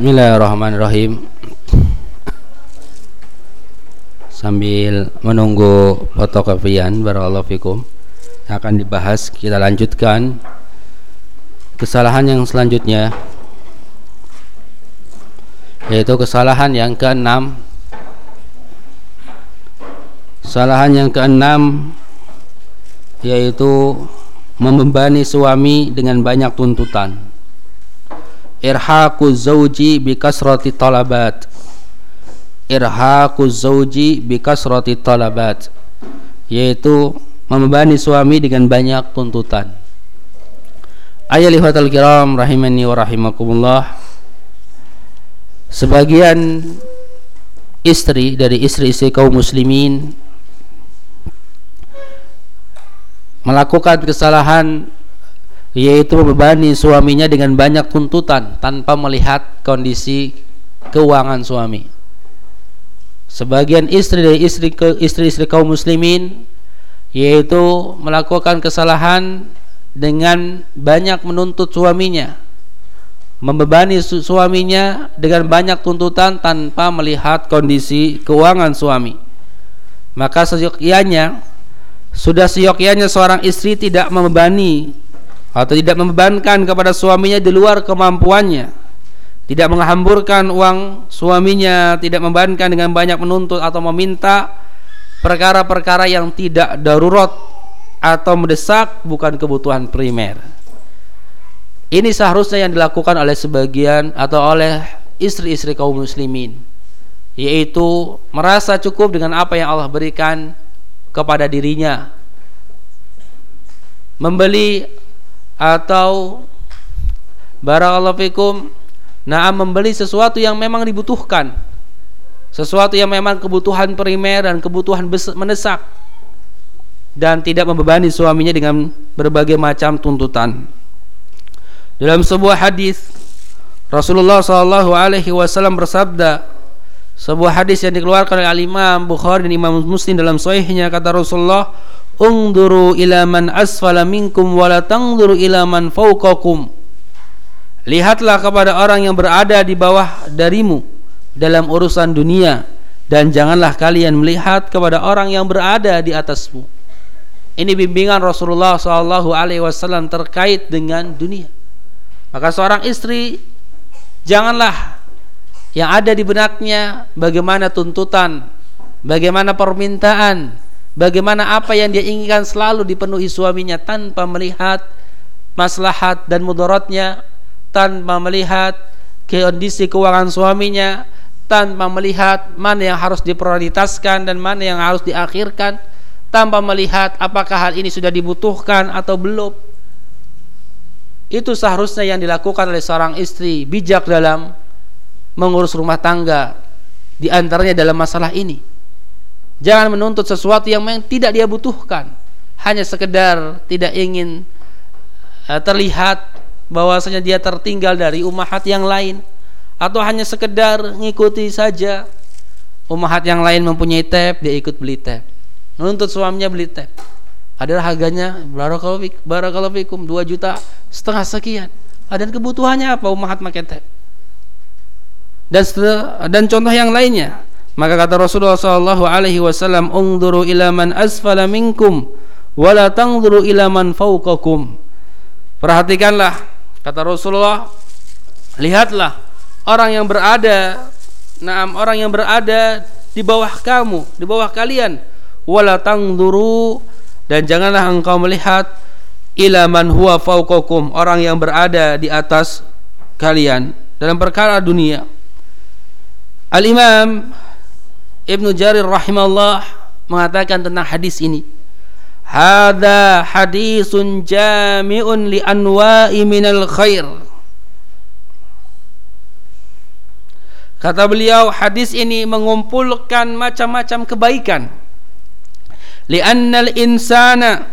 Bismillahirrahmanirrahim. Sambil menunggu fotokopian Barakallahu Akan dibahas Kita lanjutkan Kesalahan yang selanjutnya Yaitu kesalahan yang keenam. Kesalahan yang keenam Yaitu Membebani suami dengan banyak tuntutan irhaqu zauji bi kasrati talabat. Irhaqu zauji bi kasrati talabat. Yaitu membebani suami dengan banyak tuntutan. Ayat lihatal kiram rahimani wa rahimakumullah. Sebagian istri dari istri-istri kaum muslimin melakukan kesalahan yaitu membebani suaminya dengan banyak tuntutan tanpa melihat kondisi keuangan suami. Sebagian istri dari istri istri-istri kaum muslimin yaitu melakukan kesalahan dengan banyak menuntut suaminya, membebani su suaminya dengan banyak tuntutan tanpa melihat kondisi keuangan suami. Maka seyogyanya sudah seyogyanya seorang istri tidak membebani atau tidak membebankan kepada suaminya di luar kemampuannya tidak menghamburkan uang suaminya tidak membebankan dengan banyak menuntut atau meminta perkara-perkara yang tidak darurat atau mendesak bukan kebutuhan primer. Ini seharusnya yang dilakukan oleh sebagian atau oleh istri-istri kaum muslimin yaitu merasa cukup dengan apa yang Allah berikan kepada dirinya. Membeli atau barakallahu fikum naam membeli sesuatu yang memang dibutuhkan. Sesuatu yang memang kebutuhan primer dan kebutuhan mendesak. Dan tidak membebani suaminya dengan berbagai macam tuntutan. Dalam sebuah hadis Rasulullah Shallallahu Alaihi Wasallam bersabda sebuah hadis yang dikeluarkan oleh Al Imam Bukhari dan Imam Muslim dalam Sahihnya kata Rasulullah ungduru ila man asfala minkum wala tangduru ila man fawqakum. Lihatlah kepada orang yang berada di bawah darimu dalam urusan dunia dan janganlah kalian melihat kepada orang yang berada di atasmu. Ini bimbingan Rasulullah SAW Alaihi Wasallam terkait dengan dunia. Maka seorang istri janganlah yang ada di benaknya bagaimana tuntutan bagaimana permintaan bagaimana apa yang dia inginkan selalu dipenuhi suaminya tanpa melihat maslahat dan mudaratnya tanpa melihat kondisi keuangan suaminya tanpa melihat mana yang harus diprioritaskan dan mana yang harus diakhirkan tanpa melihat apakah hal ini sudah dibutuhkan atau belum. Itu seharusnya yang dilakukan oleh seorang istri bijak dalam mengurus rumah tangga di antaranya dalam masalah ini Jangan menuntut sesuatu yang memang tidak dia butuhkan. Hanya sekedar tidak ingin uh, terlihat bahwasanya dia tertinggal dari umahat yang lain atau hanya sekedar ngikuti saja umahat yang lain mempunyai tab dia ikut beli tab. Menuntut suaminya beli tab. Adalah harganya barakallahu fikum 2 juta setengah sekian. Dan kebutuhannya apa umahat pakai tab? Dan dan contoh yang lainnya maka kata Rasulullah sallallahu alaihi wasallam, "Ungduru ila man asfala minkum wa la tangduru ila man fawqakum." Perhatikanlah kata Rasulullah, lihatlah orang yang berada Naam orang yang berada di bawah kamu, di bawah kalian. Wala tangduru dan janganlah engkau melihat ila man huwa fawqakum, orang yang berada di atas kalian dalam perkara dunia. Al-Imam Ibnu Jarir rahimahullah mengatakan tentang hadis ini. Hada hadisun jami'un li anwa'i minal khair. Kata beliau, hadis ini mengumpulkan macam-macam kebaikan. Li'annal insana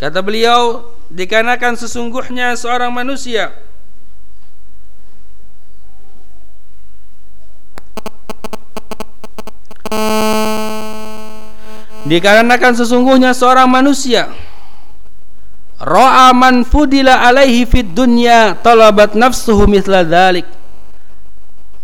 kata beliau dikarenakan sesungguhnya seorang manusia Dikarenakan sesungguhnya seorang manusia Ra'a man fudila alaihi fid dunya talabat nafsuhu mithla dhalik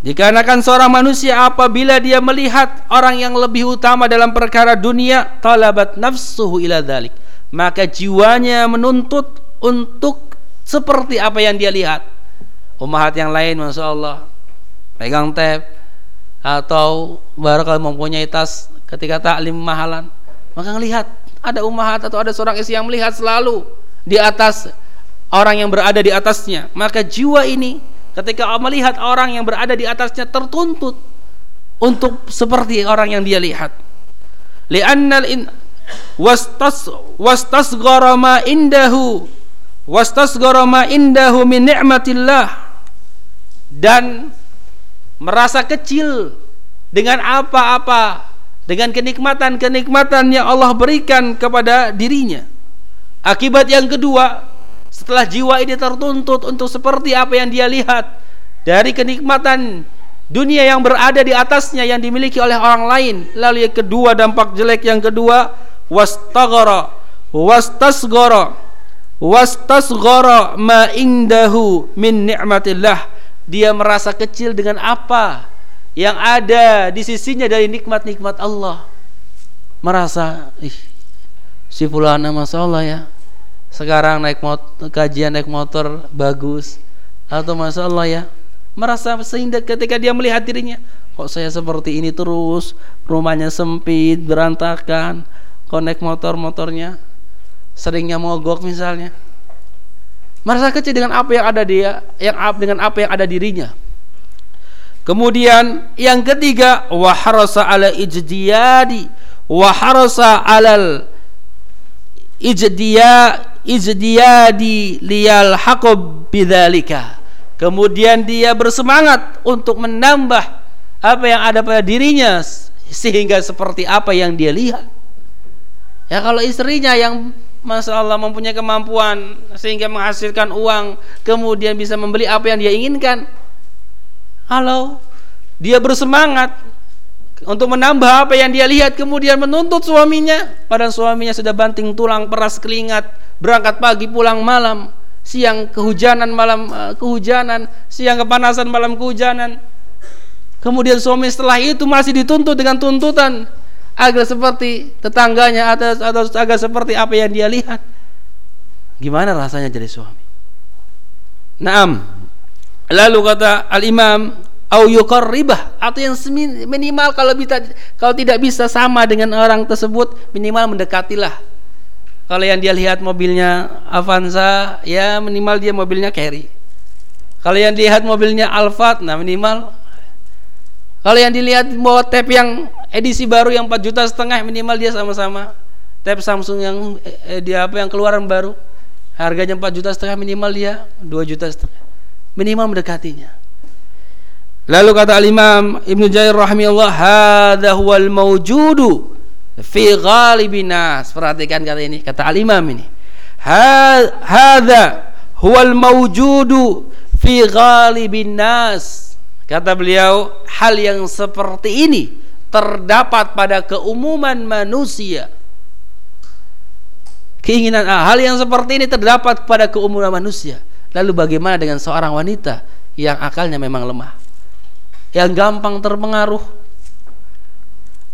Dikarenakan seorang manusia apabila dia melihat orang yang lebih utama dalam perkara dunia, talabat nafsuhu ila dhalik. Maka jiwanya menuntut untuk seperti apa yang dia lihat. Umahat yang lain Masya Allah Pegang tab Atau baru mempunyai tas Ketika taklim mahalan Maka ngelihat Ada umahat atau ada seorang istri yang melihat selalu Di atas Orang yang berada di atasnya Maka jiwa ini ketika melihat orang yang berada di atasnya tertuntut untuk seperti orang yang dia lihat. Li'annal in wastas wastasghara ma indahu wastasghara ma indahu min ni'matillah dan merasa kecil dengan apa-apa dengan kenikmatan-kenikmatan yang Allah berikan kepada dirinya. Akibat yang kedua, setelah jiwa ini tertuntut untuk seperti apa yang dia lihat dari kenikmatan dunia yang berada di atasnya yang dimiliki oleh orang lain lalu yang kedua dampak jelek yang kedua wastaghara wastasghara wastasghara ma indahu min ni'matillah dia merasa kecil dengan apa yang ada di sisinya dari nikmat-nikmat Allah. Merasa ih si fulana masalah ya. Sekarang naik motor, kajian naik motor bagus. Atau masya Allah ya? Merasa sehingga ketika dia melihat dirinya. Kok saya seperti ini terus? Rumahnya sempit berantakan. Kok naik motor motornya seringnya mogok misalnya. Merasa kecil dengan apa yang ada dia yang dengan apa yang ada dirinya kemudian yang ketiga waharasa ala ijdiyadi waharasa alal ijdiya izdiyadi liyal haqub bidzalika. Kemudian dia bersemangat untuk menambah apa yang ada pada dirinya sehingga seperti apa yang dia lihat. Ya kalau istrinya yang Masya Allah mempunyai kemampuan sehingga menghasilkan uang kemudian bisa membeli apa yang dia inginkan. Halo, dia bersemangat untuk menambah apa yang dia lihat kemudian menuntut suaminya. Padahal suaminya sudah banting tulang peras keringat berangkat pagi pulang malam siang kehujanan malam uh, kehujanan siang kepanasan malam kehujanan. Kemudian suami setelah itu masih dituntut dengan tuntutan agar seperti tetangganya atau, atau agar seperti apa yang dia lihat. Gimana rasanya jadi suami? Naam lalu kata al-imam au yuqarribah. Atau yang minimal kalau bisa kalau tidak bisa sama dengan orang tersebut minimal mendekatilah. Kalau yang dia lihat mobilnya Avanza ya minimal dia mobilnya Carry. Kalau yang dilihat mobilnya Alphard nah minimal. Kalau yang dilihat bawa tab yang edisi baru yang 4 juta setengah minimal dia sama-sama. Tab Samsung yang eh, dia apa yang keluaran baru. Harganya 4 juta setengah minimal dia 2 juta setengah minimal mendekatinya Lalu kata al-Imam Ibnu Jair rahimahullah, "Hadza huwal mawjudu fi ghalibin nas." Perhatikan kata ini, kata al-Imam ini. Hadza huwal mawjudu fi ghalibin nas. Kata beliau, hal yang seperti ini terdapat pada keumuman manusia. Keinginan ah, hal yang seperti ini terdapat pada keumuman manusia. Lalu bagaimana dengan seorang wanita yang akalnya memang lemah? yang gampang terpengaruh?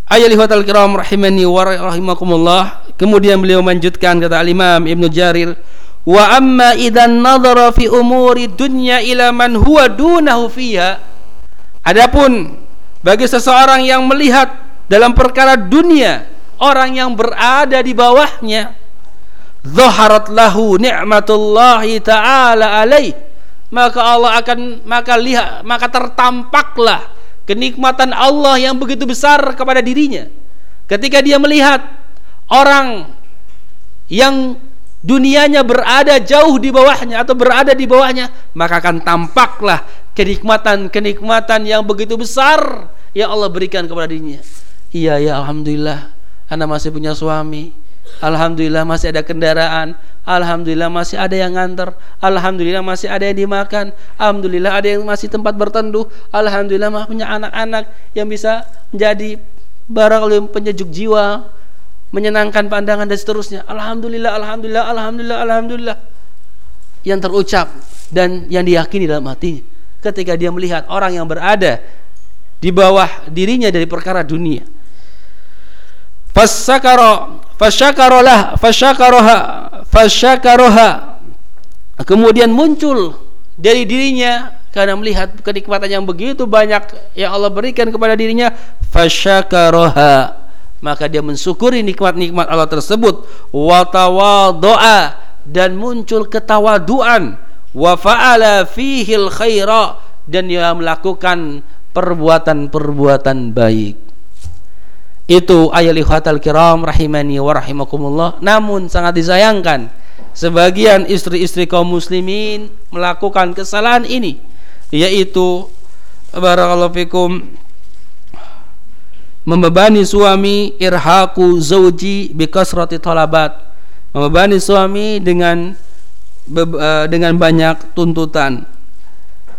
Ayat kiram rahimani wa rahimakumullah. Kemudian beliau melanjutkan kata Al-Imam Ibnu Jarir Wa amma idan nadhara fi umuri dunya ila man huwa dunahu fiha. Adapun bagi seseorang yang melihat dalam perkara dunia orang yang berada di bawahnya zaharat lahu ni'matullahi ta'ala alaih. Maka Allah akan maka lihat maka tertampaklah kenikmatan Allah yang begitu besar kepada dirinya. Ketika dia melihat orang yang dunianya berada jauh di bawahnya atau berada di bawahnya maka akan tampaklah kenikmatan-kenikmatan yang begitu besar yang Allah berikan kepada dirinya. Iya ya alhamdulillah. Anda masih punya suami Alhamdulillah masih ada kendaraan. Alhamdulillah masih ada yang nganter. Alhamdulillah masih ada yang dimakan. Alhamdulillah ada yang masih tempat bertenduh Alhamdulillah masih punya anak-anak Yang bisa menjadi barang penyejuk jiwa Menyenangkan pandangan dan seterusnya. Alhamdulillah, Alhamdulillah, Alhamdulillah, Alhamdulillah. Yang terucap dan yang diyakini dalam hati ketika dia melihat orang yang berada di bawah dirinya dari perkara dunia. Fasyakara fasyakarolah fasyakaroha fasyakaroha kemudian muncul dari dirinya karena melihat kenikmatan yang begitu banyak yang Allah berikan kepada dirinya fasyakaroha maka dia mensyukuri nikmat-nikmat Allah tersebut. Wa doa dan muncul ketawaduan. Wa fa'ala fihil khaira dan dia melakukan perbuatan-perbuatan baik itu ayat al kiram rahimani wa rahimakumullah. Namun sangat disayangkan sebagian istri-istri kaum muslimin melakukan kesalahan ini yaitu barakallahu fikum membebani suami irhaku zauji bikasrati talabat. Membebani suami dengan uh, dengan banyak tuntutan.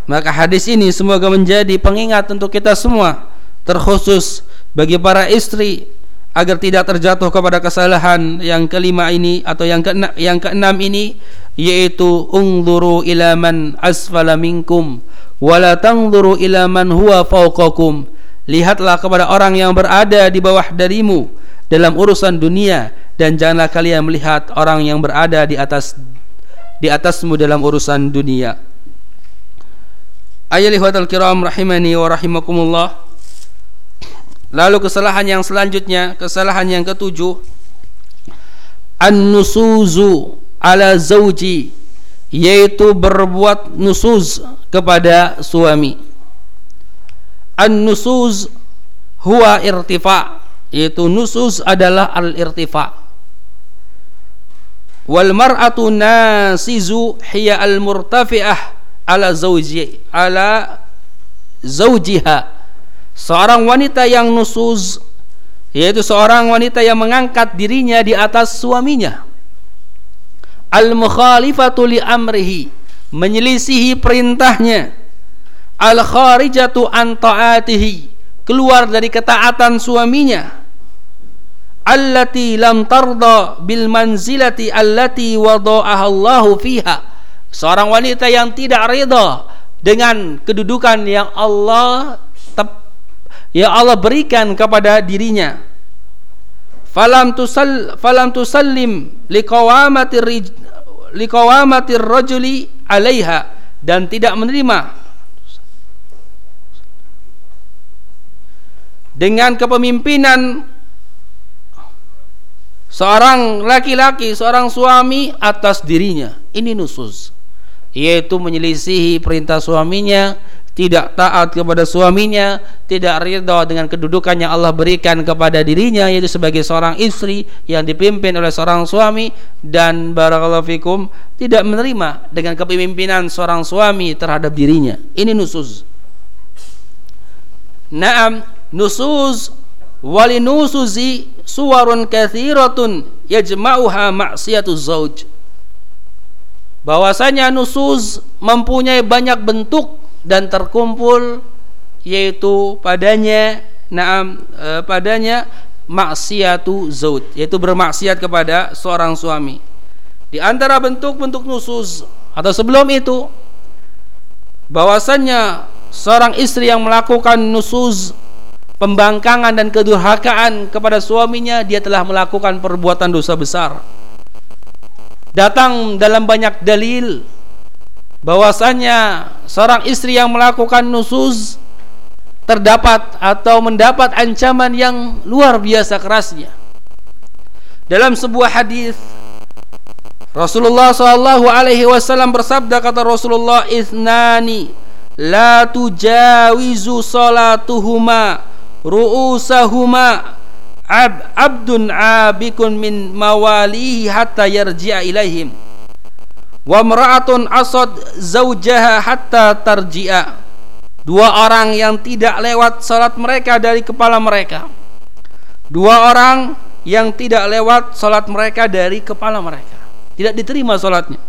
Maka hadis ini semoga menjadi pengingat untuk kita semua terkhusus bagi para istri agar tidak terjatuh kepada kesalahan yang kelima ini atau yang keenam, yang keenam ini yaitu ungduru ila man asfala minkum wala huwa fawqakum. Lihatlah kepada orang yang berada di bawah darimu dalam urusan dunia dan janganlah kalian melihat orang yang berada di atas di atasmu dalam urusan dunia. Ayyuhal kiram rahimani wa rahimakumullah Lalu kesalahan yang selanjutnya Kesalahan yang ketujuh An-nusuzu ala zawji Yaitu berbuat nusuz kepada suami. An-nusuz huwa irtifa yaitu nusuz adalah al-irtifa. Wal mar'atu nasizu hiya al-murtafi'ah ala zawji ala zawjiha seorang wanita yang nusuz yaitu seorang wanita yang mengangkat dirinya di atas suaminya. Al mukhalifatu li amrihi menyelisihi perintahnya. Al kharijatu an taatihi keluar dari ketaatan suaminya. Allati lam tarda bil manzilati allati wada'aha Allahu fiha. Seorang wanita yang tidak ridha dengan kedudukan yang Allah yang Allah berikan kepada dirinya. Falam tusal falam tusallim liqawamati liqawamati rajuli alaiha dan tidak menerima. Dengan kepemimpinan seorang laki-laki, seorang suami atas dirinya. Ini nusus, yaitu menyelisihi perintah suaminya, tidak taat kepada suaminya, tidak ridha dengan kedudukan yang Allah berikan kepada dirinya yaitu sebagai seorang istri yang dipimpin oleh seorang suami dan barakallahu fikum tidak menerima dengan kepemimpinan seorang suami terhadap dirinya. Ini nusus. Naam, nusus wali nusuzi suwarun kathiratun yajma'uha maksiatu zauj. Bahwasanya nusus mempunyai banyak bentuk dan terkumpul yaitu padanya naam e, padanya maksiatu zaud yaitu bermaksiat kepada seorang suami. Di antara bentuk-bentuk nusus atau sebelum itu bahwasannya seorang istri yang melakukan nusus pembangkangan dan kedurhakaan kepada suaminya dia telah melakukan perbuatan dosa besar. Datang dalam banyak dalil bahwasanya seorang istri yang melakukan nusus terdapat atau mendapat ancaman yang luar biasa kerasnya. Dalam sebuah hadis Rasulullah sallallahu alaihi wasallam bersabda kata Rasulullah isnani la tujawizu salatuhuma ru'usahuma ab, abdun abikun min mawalihi hatta yarji'a ilaihim wa mra'atun asad zaujaha hatta tarji'a. Dua orang yang tidak lewat salat mereka dari kepala mereka. Dua orang yang tidak lewat salat mereka dari kepala mereka. Tidak diterima salatnya.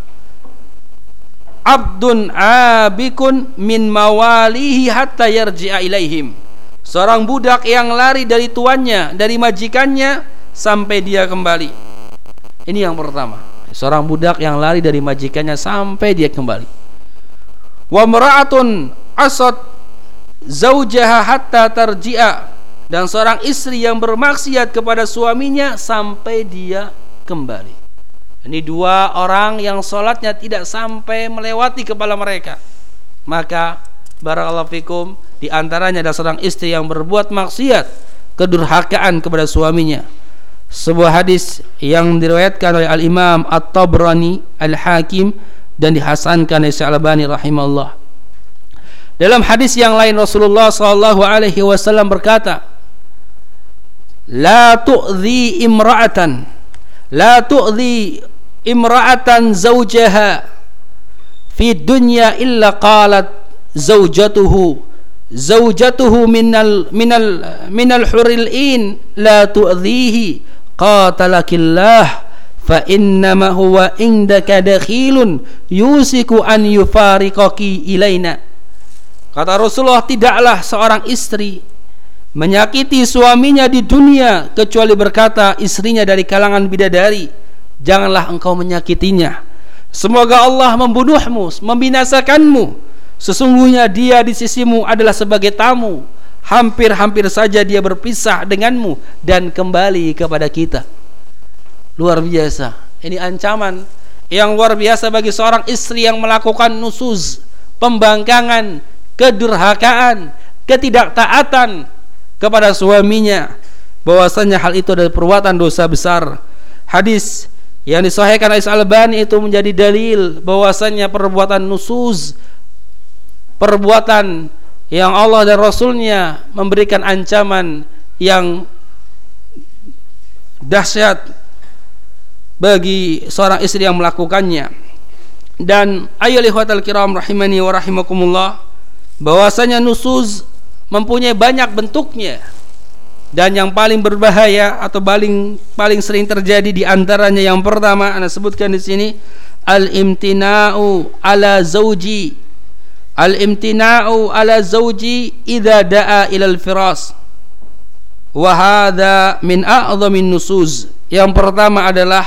Abdun abikun min mawalihi hatta yarji'a ilaihim. Seorang budak yang lari dari tuannya dari majikannya sampai dia kembali. Ini yang pertama seorang budak yang lari dari majikannya sampai dia kembali wa mar'atun asad zaujaha hatta tarji'a dan seorang istri yang bermaksiat kepada suaminya sampai dia kembali. Ini dua orang yang sholatnya tidak sampai melewati kepala mereka. Maka barakallahu fikum di antaranya ada seorang istri yang berbuat maksiat, kedurhakaan kepada suaminya. Sebuah hadis yang diriwayatkan oleh Al Imam At-Tabrani Al Hakim dan dihasankan oleh Syalbani rahimahullah. Dalam hadis yang lain Rasulullah sallallahu alaihi wasallam berkata, la tu'dhi imra'atan la tu'dhi imra'atan zawjaha fi dunya illa qalat zawjatuhu zawjatuhu minal minal minal huril in la tu'dhihi qatalakillah fa innama huwa indaka dakhilun yusiku an yufariqaki ilaina. Kata Rasulullah tidaklah seorang istri menyakiti suaminya di dunia kecuali berkata istrinya dari kalangan bidadari janganlah engkau menyakitinya. Semoga Allah membunuhmu membinasakanmu. Sesungguhnya dia di sisimu adalah sebagai tamu hampir-hampir saja dia berpisah denganmu dan kembali kepada kita. Luar biasa. Ini ancaman yang luar biasa bagi seorang istri yang melakukan nusuz pembangkangan kedurhakaan ketidaktaatan kepada suaminya. Bahwasanya hal itu adalah perbuatan dosa besar. Hadis yang disahihkan oleh Al-Albani itu menjadi dalil bahwasanya perbuatan nusuz perbuatan yang Allah dan Rasulnya memberikan ancaman yang dahsyat bagi seorang istri yang melakukannya. Dan ayo kiram rahimani wa rahimakumullah bahwasanya nusuz mempunyai banyak bentuknya. Dan yang paling berbahaya atau paling paling sering terjadi di antaranya yang pertama anda sebutkan di sini al imtina'u ala zauji al imtina'u ala zauji idza da'a ila al firas. Wa hadha min a'dhamin nusuz. Yang pertama adalah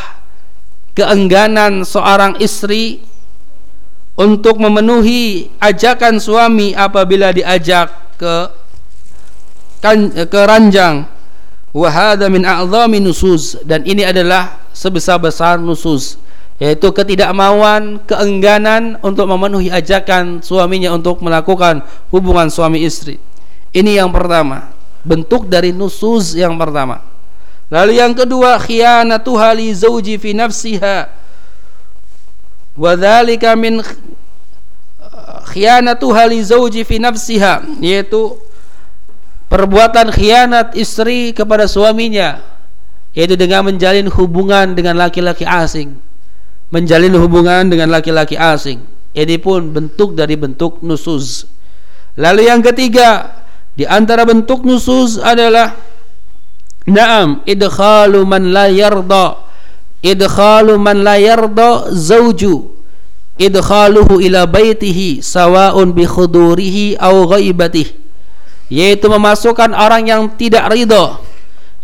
keengganan seorang istri untuk memenuhi ajakan suami apabila diajak ke kan, ke ranjang. Wa hadha min a'zami nusus dan ini adalah sebesar-besar nusus yaitu ketidakmauan, keengganan untuk memenuhi ajakan suaminya untuk melakukan hubungan suami istri. Ini yang pertama, bentuk dari nusus yang pertama. Lalu yang kedua, khianatuha li zauji fi nafsiha. Wa dzalika min khianatu hali zauji fi nafsiha yaitu perbuatan khianat istri kepada suaminya yaitu dengan menjalin hubungan dengan laki-laki asing menjalin hubungan dengan laki-laki asing. Ini pun bentuk dari bentuk nusuz lalu yang ketiga di antara bentuk nusuz adalah na'am idkhalu man la yarda. Idkhalu man la yarda zauju idkhaluhu ila baitihi sawa'un bi khudurihi aw ghaibatihi. Yaitu memasukkan orang yang tidak ridho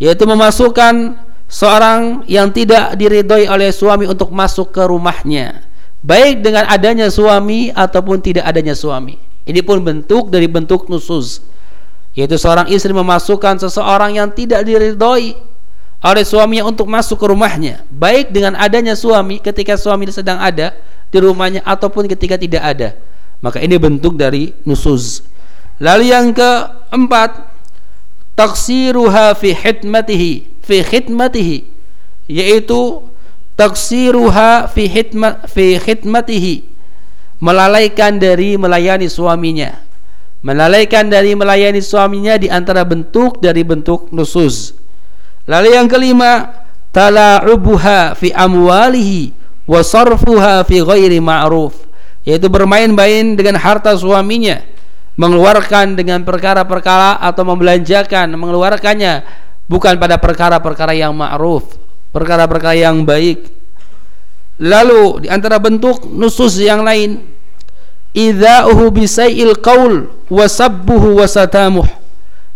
yaitu memasukkan seorang yang tidak diridhoi oleh suami untuk masuk ke rumahnya. Baik dengan adanya suami ataupun tidak adanya suami. Ini pun bentuk dari bentuk nusus. Yaitu seorang istri memasukkan seseorang yang tidak diridhoi oleh suaminya untuk masuk ke rumahnya. Baik dengan adanya suami ketika suami sedang ada di rumahnya ataupun ketika tidak ada. Maka ini bentuk dari nusuz lalu yang keempat taksiruha fi khidmatihi fi khidmatihi yaitu taksiruha fi khidmat fi khidmatihi melalaikan dari melayani suaminya. Melalaikan dari melayani suaminya di antara bentuk dari bentuk nusuz lalu yang kelima tala'ubuha fi amwalihi wa sarfuha fi ghairi ma'ruf yaitu bermain-main dengan harta suaminya mengeluarkan dengan perkara-perkara atau membelanjakan mengeluarkannya bukan pada perkara-perkara yang ma'ruf perkara-perkara yang baik. Lalu di antara bentuk nusus yang lain idza'uhu bisai'il qaul wa sabbuhu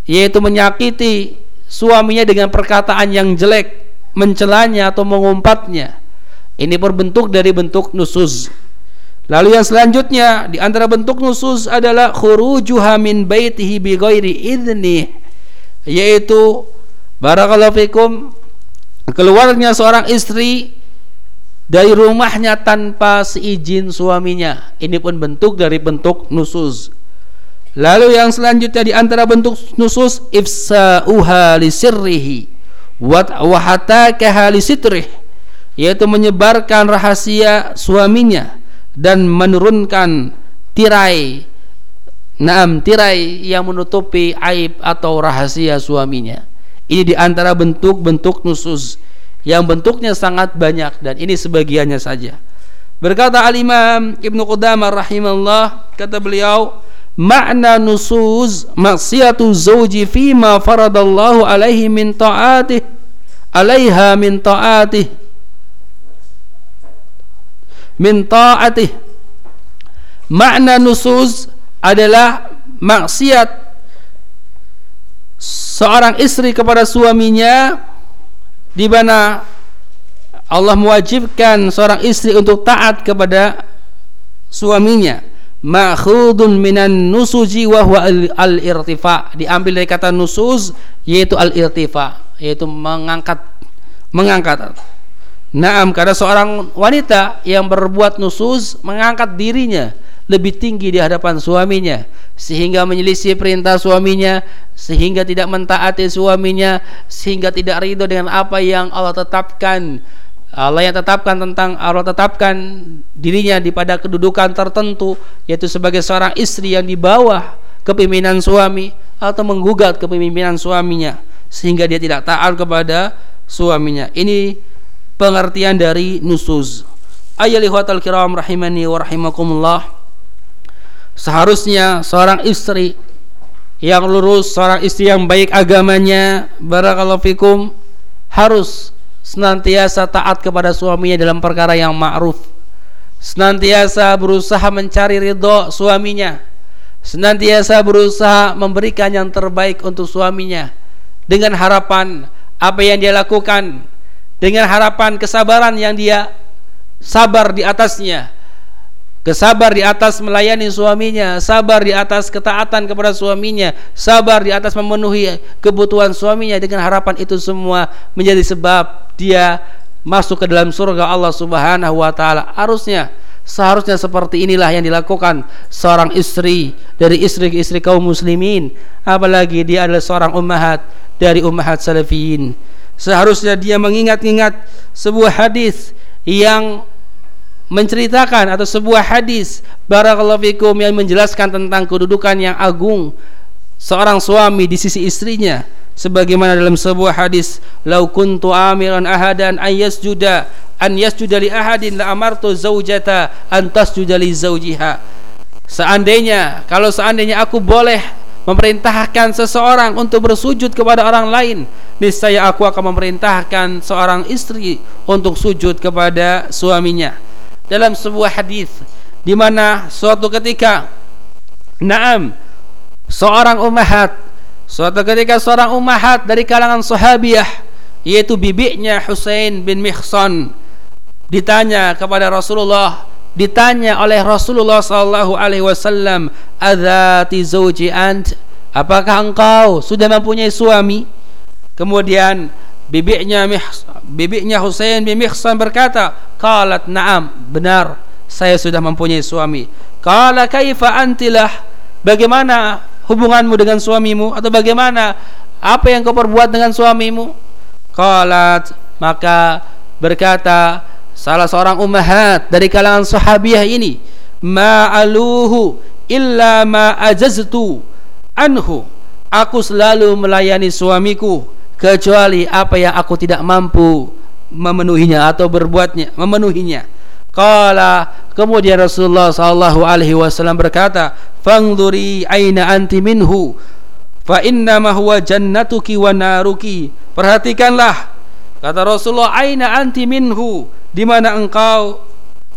yaitu menyakiti suaminya dengan perkataan yang jelek mencelanya atau mengumpatnya. Ini berbentuk dari bentuk nusuz Lalu yang selanjutnya di antara bentuk nusus adalah khurujuha min baitihi bi ghairi yaitu barakallahu fikum keluarnya seorang istri dari rumahnya tanpa seizin suaminya. Ini pun bentuk dari bentuk nusus. Lalu yang selanjutnya di antara bentuk nusus ifsa'uha li sirrihi wa hatakaha li sitrih yaitu menyebarkan rahasia suaminya dan menurunkan tirai Naam tirai yang menutupi aib atau rahasia suaminya. Ini di antara bentuk-bentuk nusus yang bentuknya sangat banyak dan ini sebagiannya saja. Berkata Al-Imam Ibnu Qudamah rahimahullah kata beliau makna nusus maksiatu zauji fima faradallahu alaihi min ta'atih alaiha min ta'atih min ta'atih makna nusus adalah maksiat seorang istri kepada suaminya di mana Allah mewajibkan seorang istri untuk taat kepada suaminya. Ma'khudun minan nusuji wa huwa al-irtifa. Diambil dari kata nusuz yaitu al-irtifa yaitu mengangkat mengangkat. Naam karena seorang wanita yang berbuat nusuz mengangkat dirinya lebih tinggi di hadapan suaminya sehingga menyelisih perintah suaminya sehingga tidak mentaati suaminya sehingga tidak ridho dengan apa yang Allah tetapkan. Allah yang tetapkan tentang Allah tetapkan dirinya di pada kedudukan tertentu yaitu sebagai seorang istri yang di bawah kepemimpinan suami atau menggugat kepemimpinan suaminya sehingga dia tidak taat kepada suaminya. Ini pengertian dari nusuz ayyuhal kiram rahimani wa rahimakumullah seharusnya seorang istri yang lurus seorang istri yang baik agamanya barakallahu fikum harus senantiasa taat kepada suaminya dalam perkara yang ma'ruf. Senantiasa berusaha mencari ridho suaminya. Senantiasa berusaha memberikan yang terbaik untuk suaminya. Dengan harapan apa yang dia lakukan dengan harapan kesabaran yang dia sabar di atasnya kesabar di atas melayani suaminya sabar di atas ketaatan kepada suaminya sabar di atas memenuhi kebutuhan suaminya dengan harapan itu semua menjadi sebab dia masuk ke dalam surga Allah Subhanahu wa taala. Harusnya seharusnya seperti inilah yang dilakukan seorang istri dari istri-istri kaum muslimin. Apalagi dia adalah seorang ummahat dari ummahat salafiyin seharusnya dia mengingat-ingat sebuah hadis yang menceritakan atau sebuah hadis barakallahu fikum yang menjelaskan tentang kedudukan yang agung seorang suami di sisi istrinya. Sebagaimana dalam sebuah hadis lau kuntu amiran ahadan an yasjuda an yasjuda li ahadin la amartu zaujata an tasjuda li zaujiha seandainya kalau seandainya aku boleh memerintahkan seseorang untuk bersujud kepada orang lain niscaya aku akan memerintahkan seorang istri untuk sujud kepada suaminya dalam sebuah hadis di mana suatu ketika Naam seorang ummahat suatu ketika seorang ummahat dari kalangan sahabiah yaitu bibinya Husain bin Mihsan ditanya kepada Rasulullah ditanya oleh Rasulullah sallallahu alaihi wasallam adzati zauji ant? Apakah engkau sudah mempunyai suami? Kemudian bibiknya bibiknya Husain bin Mihsan berkata qalat na'am benar saya sudah mempunyai suami. Qala kaifa antilah bagaimana hubunganmu dengan suamimu? Atau bagaimana? Apa yang kau perbuat dengan suamimu? Qalat maka berkata salah seorang ummahat dari kalangan sahabiah ini ma'aluhu illa ma ajaztu anhu. Aku selalu melayani suamiku kecuali apa yang aku tidak mampu memenuhinya atau berbuatnya memenuhinya Kala kemudian Rasulullah sallallahu alaihi wasallam berkata, "Fangduri aina anti minhu fa inna ma huwa jannatuki wa naruki." Perhatikanlah kata Rasulullah, "Aina anti minhu?" di mana engkau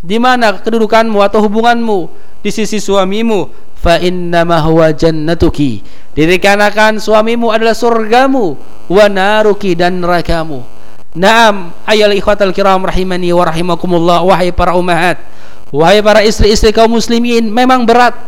di mana kedudukanmu atau hubunganmu di sisi suamimu fa inna ma huwa jannatuki dikarenakan suamimu adalah surgamu wa naruki dan nerakamu Naam ayol ikhwatal kiram rahimani wa rahimakumullah wahai para umahat Wahai para istri-istri kaum muslimin, memang berat.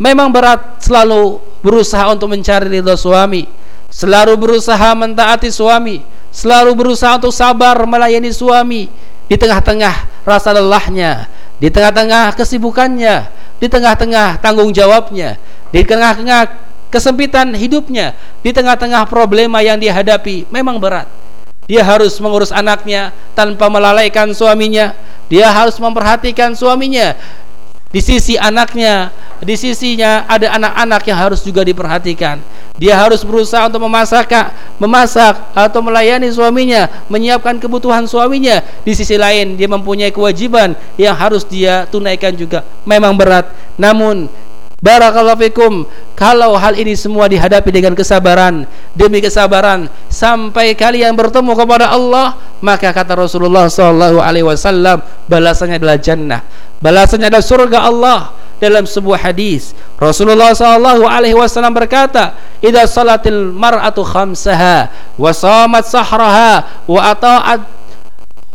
Memang berat selalu berusaha untuk mencari ridha suami, selalu berusaha mentaati suami, selalu berusaha untuk sabar melayani suami di tengah-tengah rasa lelahnya, di tengah-tengah kesibukannya, di tengah-tengah tanggung jawabnya, di tengah-tengah kesempitan hidupnya, di tengah-tengah problema yang dihadapi memang berat. Dia harus mengurus anaknya tanpa melalaikan suaminya. Dia harus memperhatikan suaminya. Di sisi anaknya, di sisinya ada anak-anak yang harus juga diperhatikan. Dia harus berusaha untuk memasak, memasak atau melayani suaminya, menyiapkan kebutuhan suaminya. Di sisi lain, dia mempunyai kewajiban yang harus dia tunaikan juga. Memang berat, namun Barakallahu fikum. Kalau hal ini semua dihadapi dengan kesabaran demi kesabaran sampai kalian bertemu kepada Allah maka kata Rasulullah sallallahu alaihi wasallam balasannya adalah jannah. Balasannya adalah surga Allah. Dalam sebuah hadis Rasulullah sallallahu alaihi wasallam berkata idza salatil mar'atu khamsaha wa shamat sahraha wa ata'at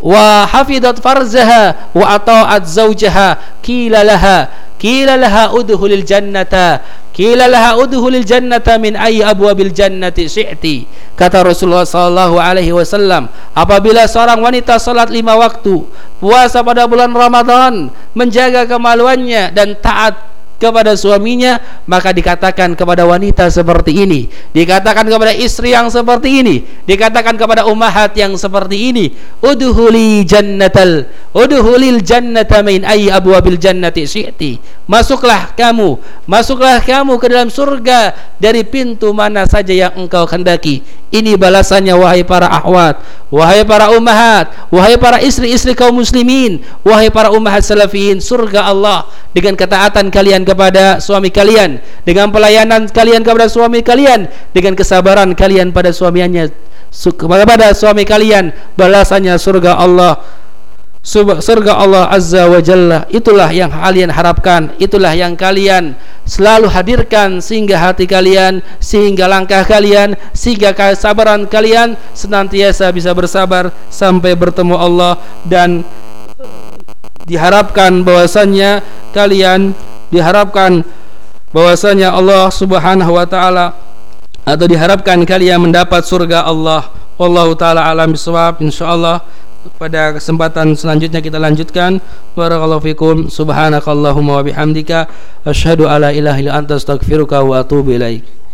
wa hafidat farzaha wa ata'at zawjaha qila laha qila laha udkhulil jannata. Qila laha udkhulil jannata min ayyi abwabil jannati syi'ti. Kata Rasulullah sallallahu alaihi wasallam apabila seorang wanita salat lima waktu puasa pada bulan Ramadan menjaga kemaluannya dan taat kepada suaminya maka dikatakan kepada wanita seperti ini. Dikatakan kepada istri yang seperti ini. Dikatakan kepada ummahat yang seperti ini. Udhuli jannatal udhulil jannata min ayyi abwabil jannati syi'ti. Masuklah kamu masuklah kamu ke dalam surga dari pintu mana saja yang engkau kendaki ini balasannya wahai para ahwat wahai para ummahat wahai para istri-istri kaum muslimin wahai para ummahat salafiyin surga Allah. Dengan ketaatan kalian kepada suami kalian, dengan pelayanan kalian kepada suami kalian, dengan kesabaran kalian pada suaminya kepada suami kalian, balasannya surga Allah. Surga Allah Azza wa Jalla Itulah yang kalian harapkan Itulah yang kalian selalu hadirkan Sehingga hati kalian Sehingga langkah kalian Sehingga kesabaran kalian Senantiasa bisa bersabar Sampai bertemu Allah Dan diharapkan bahwasannya kalian diharapkan bahwasanya Allah Subhanahu wa taala atau diharapkan kalian mendapat surga Allah. Wallahu taala alam bisawab. Insyaallah pada kesempatan selanjutnya kita lanjutkan. Barakallahu fikum. Subhanakallahumma wa bihamdika. Asyhadu alla ilaha illa anta astaghfiruka wa atubu ilaik